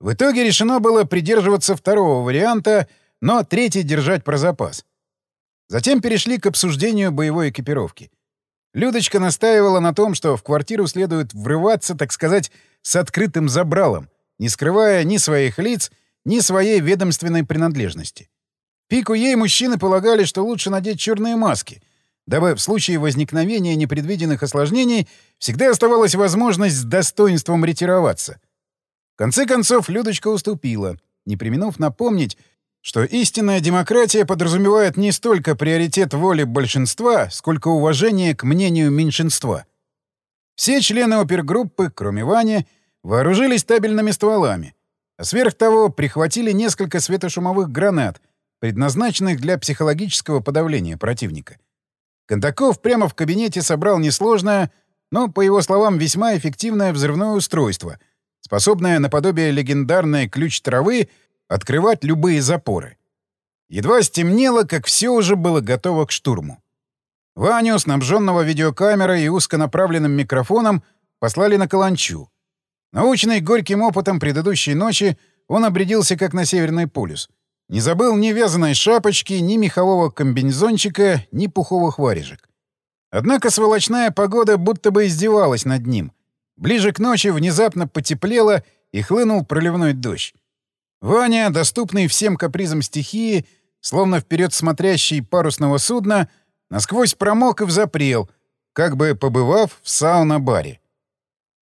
В итоге решено было придерживаться второго варианта, но третий держать про запас. Затем перешли к обсуждению боевой экипировки. Людочка настаивала на том, что в квартиру следует врываться, так сказать, с открытым забралом, не скрывая ни своих лиц, ни своей ведомственной принадлежности. Пику ей мужчины полагали, что лучше надеть черные маски, дабы в случае возникновения непредвиденных осложнений всегда оставалась возможность с достоинством ретироваться. В конце концов, Людочка уступила, не применув напомнить, что истинная демократия подразумевает не столько приоритет воли большинства, сколько уважение к мнению меньшинства. Все члены опергруппы, кроме Вани, вооружились табельными стволами, а сверх того прихватили несколько светошумовых гранат — предназначенных для психологического подавления противника. Кондаков прямо в кабинете собрал несложное, но, по его словам, весьма эффективное взрывное устройство, способное наподобие легендарной ключ травы открывать любые запоры. Едва стемнело, как все уже было готово к штурму. Ваню, снабженного видеокамерой и узконаправленным микрофоном, послали на Каланчу. Научный горьким опытом предыдущей ночи, он обрядился как на Северный полюс — не забыл ни вязаной шапочки, ни мехового комбинезончика, ни пуховых варежек. Однако сволочная погода будто бы издевалась над ним. Ближе к ночи внезапно потеплело и хлынул проливной дождь. Ваня, доступный всем капризам стихии, словно вперед смотрящий парусного судна, насквозь промок и взапрел, как бы побывав в сауна-баре.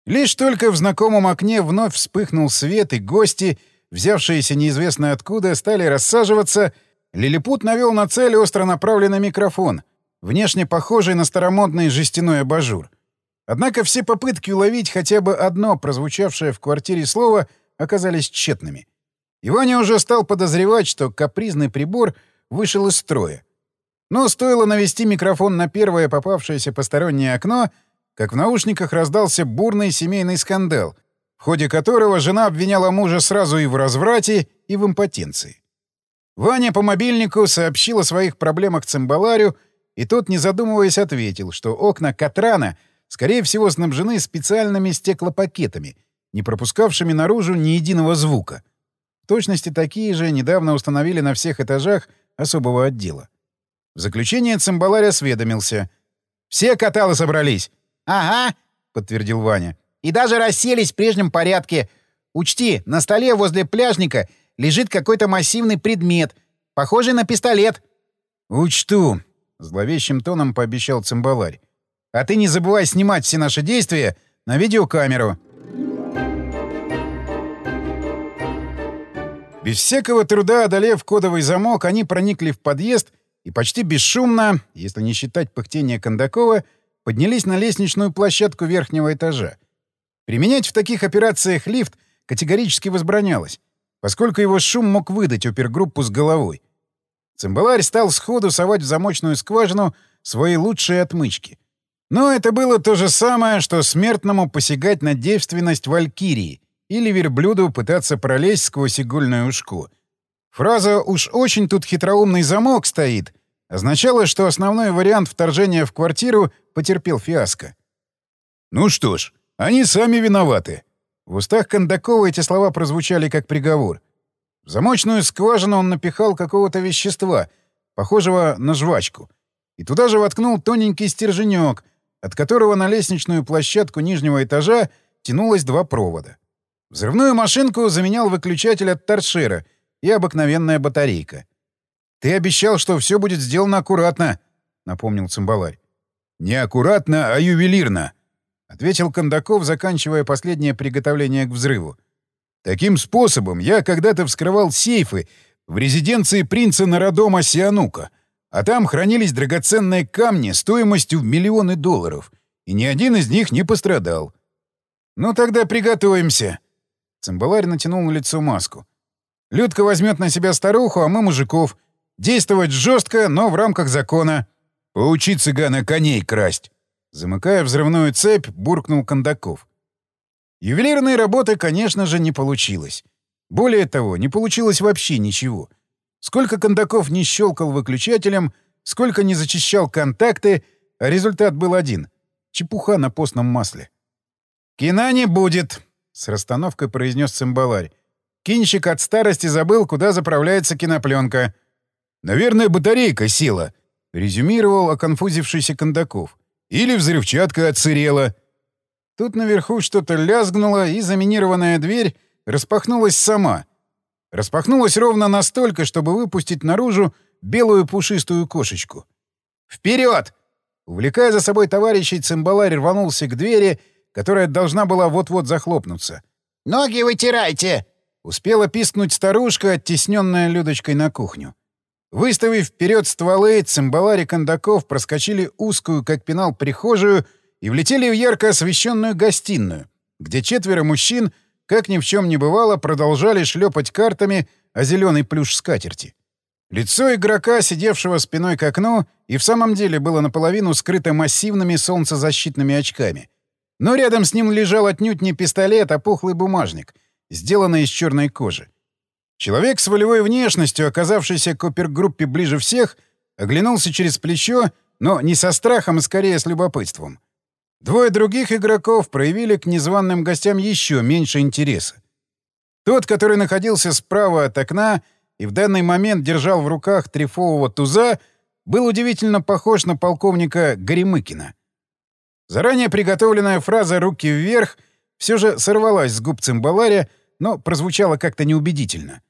Лишь только в знакомом окне вновь вспыхнул свет, и гости — взявшиеся неизвестно откуда, стали рассаживаться, Лилипут навел на цель остро направленный микрофон, внешне похожий на старомодный жестяной абажур. Однако все попытки уловить хотя бы одно прозвучавшее в квартире слово оказались тщетными. Иваня уже стал подозревать, что капризный прибор вышел из строя. Но стоило навести микрофон на первое попавшееся постороннее окно, как в наушниках раздался бурный семейный скандал — в ходе которого жена обвиняла мужа сразу и в разврате, и в импотенции. Ваня по мобильнику сообщил о своих проблемах цимбаларю, и тот, не задумываясь, ответил, что окна Катрана, скорее всего, снабжены специальными стеклопакетами, не пропускавшими наружу ни единого звука. В точности такие же недавно установили на всех этажах особого отдела. В заключение цимбаларь осведомился. «Все каталы собрались?» «Ага», — подтвердил Ваня. И даже расселись в прежнем порядке. Учти, на столе возле пляжника лежит какой-то массивный предмет, похожий на пистолет. «Учту», — зловещим тоном пообещал цимбаларь. «А ты не забывай снимать все наши действия на видеокамеру». Без всякого труда, одолев кодовый замок, они проникли в подъезд и почти бесшумно, если не считать пыхтения Кондакова, поднялись на лестничную площадку верхнего этажа. Применять в таких операциях лифт категорически возбранялось, поскольку его шум мог выдать опергруппу с головой. Цимбаларь стал сходу совать в замочную скважину свои лучшие отмычки. Но это было то же самое, что смертному посягать на девственность валькирии или верблюду пытаться пролезть сквозь игольное ушко. Фраза «уж очень тут хитроумный замок стоит» означала, что основной вариант вторжения в квартиру потерпел фиаско. «Ну что ж, они сами виноваты. В устах Кондакова эти слова прозвучали как приговор. В замочную скважину он напихал какого-то вещества, похожего на жвачку, и туда же воткнул тоненький стерженек, от которого на лестничную площадку нижнего этажа тянулось два провода. Взрывную машинку заменял выключатель от торшера и обыкновенная батарейка. «Ты обещал, что все будет сделано аккуратно», — напомнил цимбаларь. «Не аккуратно, а ювелирно», — ответил Кондаков, заканчивая последнее приготовление к взрыву. «Таким способом я когда-то вскрывал сейфы в резиденции принца Народома Сианука, а там хранились драгоценные камни стоимостью в миллионы долларов, и ни один из них не пострадал. Ну тогда приготовимся». Цимбаларь натянул на лицо маску. Людка возьмет на себя старуху, а мы мужиков. Действовать жестко, но в рамках закона. Поучи цыгана коней красть. Замыкая взрывную цепь, буркнул Кондаков. Ювелирной работы, конечно же, не получилось. Более того, не получилось вообще ничего. Сколько Кондаков не щелкал выключателем, сколько не зачищал контакты, а результат был один — чепуха на постном масле. «Кина не будет», — с расстановкой произнес цимбаларь. «Кинщик от старости забыл, куда заправляется кинопленка». «Наверное, батарейка села», — резюмировал оконфузившийся Кондаков. «Или взрывчатка отсырела». Тут наверху что-то лязгнуло, и заминированная дверь распахнулась сама. Распахнулась ровно настолько, чтобы выпустить наружу белую пушистую кошечку. «Вперед!» Увлекая за собой товарищей, цимбаларь рванулся к двери, которая должна была вот-вот захлопнуться. «Ноги вытирайте!» Успела пискнуть старушка, оттесненная Людочкой на кухню. Выставив вперед стволы, цимбалари кондаков проскочили узкую, как пенал, прихожую и влетели в ярко освещенную гостиную, где четверо мужчин, как ни в чем не бывало, продолжали шлепать картами о зеленый плюш скатерти. Лицо игрока, сидевшего спиной к окну, и в самом деле было наполовину скрыто массивными солнцезащитными очками. Но рядом с ним лежал отнюдь не пистолет, а пухлый бумажник, сделанный из черной кожи. Человек с волевой внешностью, оказавшийся к опергруппе ближе всех, оглянулся через плечо, но не со страхом, а скорее с любопытством. Двое других игроков проявили к незваным гостям еще меньше интереса. Тот, который находился справа от окна, — и в данный момент держал в руках трифового туза, был удивительно похож на полковника Горемыкина. Заранее приготовленная фраза «руки вверх» все же сорвалась с губ цимбаларя, но прозвучала как-то неубедительно.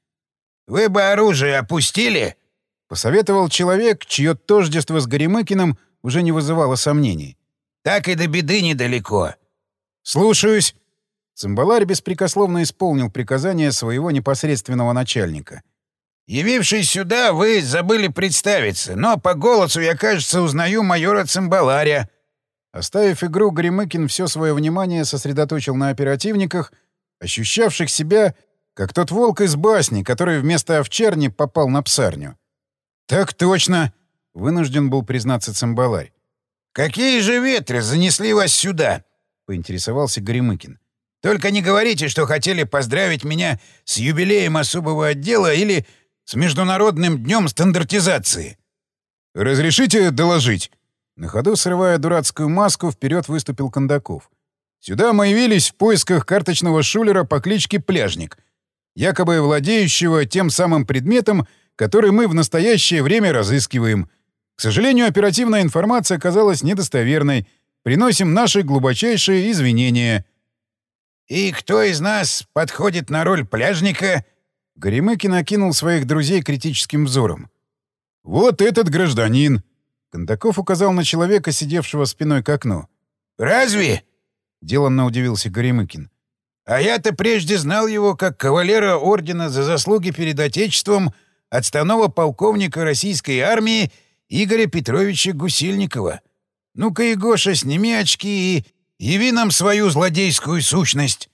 «Вы бы оружие опустили?» — посоветовал человек, чье тождество с Горемыкиным уже не вызывало сомнений. «Так и до беды недалеко». «Слушаюсь». Цимбаларь беспрекословно исполнил приказание своего непосредственного начальника — Явившись сюда, вы забыли представиться, но по голосу я, кажется, узнаю майора Цимбаларя». Оставив игру, Гремыкин все свое внимание сосредоточил на оперативниках, ощущавших себя, как тот волк из басни, который вместо овчарни попал на псарню. «Так точно!» — вынужден был признаться Цимбаларь. «Какие же ветры занесли вас сюда?» — поинтересовался Горемыкин. «Только не говорите, что хотели поздравить меня с юбилеем особого отдела или с Международным днем стандартизации!» «Разрешите доложить?» На ходу, срывая дурацкую маску, вперед выступил Кондаков. «Сюда мы явились в поисках карточного шулера по кличке Пляжник, якобы владеющего тем самым предметом, который мы в настоящее время разыскиваем. К сожалению, оперативная информация оказалась недостоверной. Приносим наши глубочайшие извинения». «И кто из нас подходит на роль пляжника?» Горемыкин окинул своих друзей критическим взором. «Вот этот гражданин!» Кондаков указал на человека, сидевшего спиной к окну. «Разве?» — деланно удивился Горемыкин. «А я-то прежде знал его как кавалера ордена за заслуги перед Отечеством отставного полковника российской армии Игоря Петровича Гусельникова. Ну-ка, Егоша, сними очки и яви нам свою злодейскую сущность!»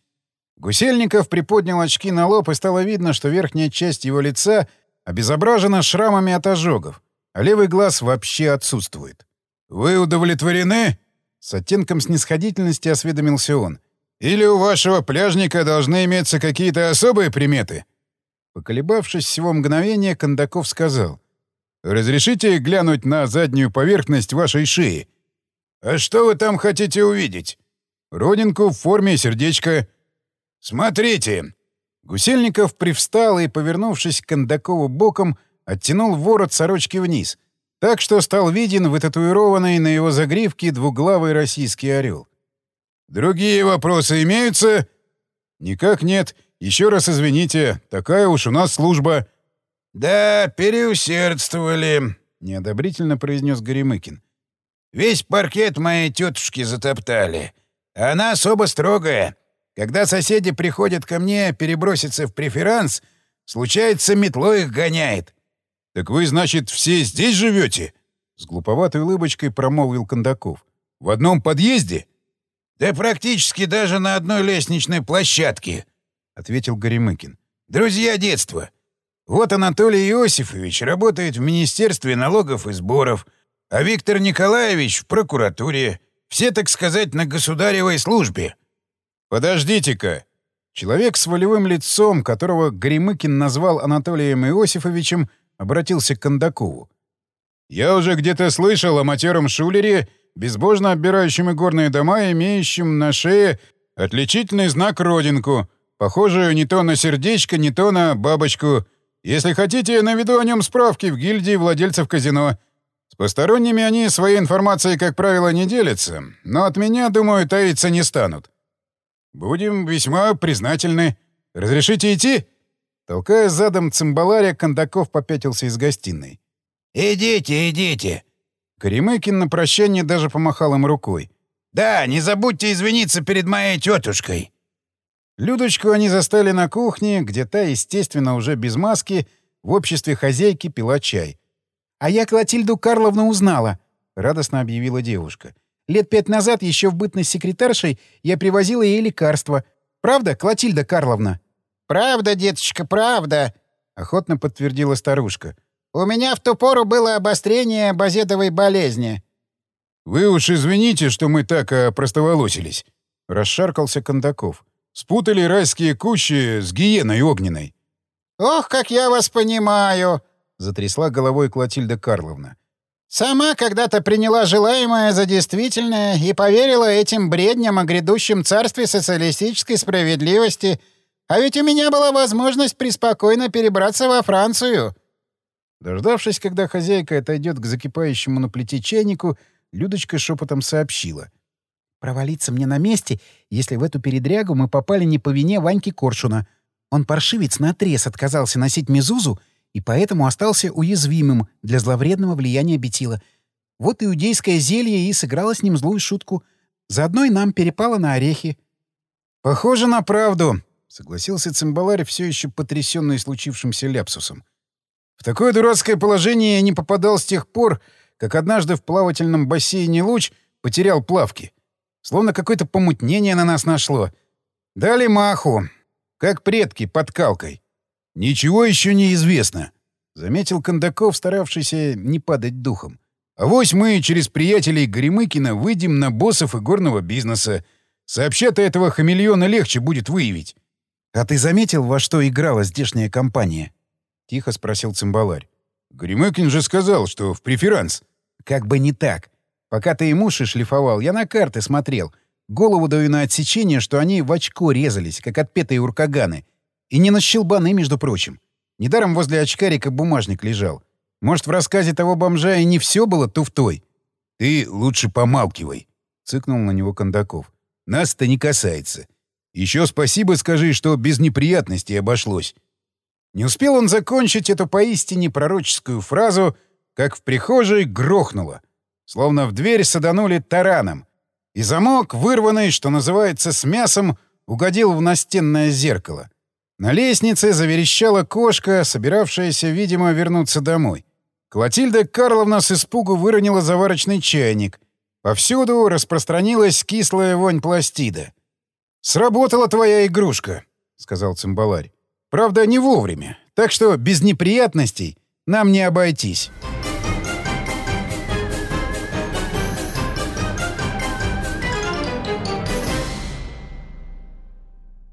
Гусельников приподнял очки на лоб, и стало видно, что верхняя часть его лица обезображена шрамами от ожогов, а левый глаз вообще отсутствует. «Вы удовлетворены?» С оттенком снисходительности осведомился он. «Или у вашего пляжника должны иметься какие-то особые приметы?» Поколебавшись всего мгновения, Кондаков сказал. «Разрешите глянуть на заднюю поверхность вашей шеи?» «А что вы там хотите увидеть?» «Родинку в форме сердечка». «Смотрите!» Гусельников привстал и, повернувшись к Кондакову боком, оттянул ворот сорочки вниз, так что стал виден вытатуированный на его загривке двуглавый российский орел. «Другие вопросы имеются?» «Никак нет. Еще раз извините. Такая уж у нас служба». «Да, переусердствовали», — неодобрительно произнес Горемыкин. «Весь паркет моей тетушки затоптали. Она особо строгая. Когда соседи приходят ко мне переброситься в преферанс, случается, метло их гоняет. — Так вы, значит, все здесь живете? С глуповатой улыбочкой промолвил Кондаков. — В одном подъезде? — Да практически даже на одной лестничной площадке, — ответил Горемыкин. — Друзья детства. Вот Анатолий Иосифович работает в Министерстве налогов и сборов, а Виктор Николаевич — в прокуратуре. Все, так сказать, на государевой службе». «Подождите-ка!» Человек с волевым лицом, которого Горемыкин назвал Анатолием Иосифовичем, обратился к Кондакову. «Я уже где-то слышал о матером шулере, безбожно оббирающем игорные дома, имеющем на шее отличительный знак родинку, похожую не то на сердечко, не то на бабочку. Если хотите, я наведу о нем справки в гильдии владельцев казино. С посторонними они своей информацией, как правило, не делятся, но от меня, думаю, таиться не станут. Будем весьма признательны. Разрешите идти?» Толкая задом цимбаларя, Кондаков попятился из гостиной. «Идите, идите!» Горемыкин на прощание даже помахал им рукой. «Да, не забудьте извиниться перед моей тетушкой!» Людочку они застали на кухне, где та, естественно, уже без маски, в обществе хозяйки пила чай. «А я Клотильду Карловну узнала», — радостно объявила девушка. «Лет пять назад, еще в бытность секретаршей, я привозила ей лекарства. Правда, Клотильда Карловна?» «Правда, деточка, правда», — охотно подтвердила старушка. «У меня в ту пору было обострение базедовой болезни». «Вы уж извините, что мы так опростоволосились», — расшаркался Кондаков. «Спутали райские кущи с гиеной огненной». «Ох, как я вас понимаю!» — затрясла головой Клотильда Карловна. «Сама когда-то приняла желаемое за действительное и поверила этим бредням о грядущем царстве социалистической справедливости. А ведь у меня была возможность преспокойно перебраться во Францию». Дождавшись, когда хозяйка отойдет к закипающему на плите чайнику, Людочка шепотом сообщила. «Провалиться мне на месте, если в эту передрягу мы попали не по вине Ваньки Коршуна. Он паршивец наотрез отказался носить мезузу и поэтому остался уязвимым для зловредного влияния Бетила. Вот иудейское зелье и сыграло с ним злую шутку. Заодно и нам перепало на орехи». «Похоже на правду», — согласился Цимбаларь, все еще потрясенный случившимся ляпсусом. «В такое дурацкое положение я не попадал с тех пор, как однажды в плавательном бассейне «Луч» потерял плавки. Словно какое-то помутнение на нас нашло. Дали маху, как предки под калкой. «Ничего еще не известно», — заметил Кондаков, старавшийся не падать духом. «А вось мы через приятелей Горемыкина выйдем на боссов игорного бизнеса. Сообща-то этого хамелеона легче будет выявить». «А ты заметил, во что играла здешняя компания?» — тихо спросил цимбаларь. «Горемыкин же сказал, что в преферанс». «Как бы не так. Пока ты ему уши шлифовал, я на карты смотрел. Голову даю на отсечение, что они в очко резались, как отпетые уркаганы. И не на щелбаны, между прочим. Недаром возле очкарика бумажник лежал. Может, в рассказе того бомжа и не все было туфтой? — Ты лучше помалкивай, — цыкнул на него Кондаков. — Нас это не касается. Еще спасибо скажи, что без неприятностей обошлось. Не успел он закончить эту поистине пророческую фразу, как в прихожей грохнуло. Словно в дверь саданули тараном. И замок, вырванный, что называется, с мясом, угодил в настенное зеркало. На лестнице заверещала кошка, собиравшаяся, видимо, вернуться домой. Клотильда Карловна с испугу выронила заварочный чайник. Повсюду распространилась кислая вонь пластида. «Сработала твоя игрушка», — сказал цимбаларь. «Правда, не вовремя, так что без неприятностей нам не обойтись».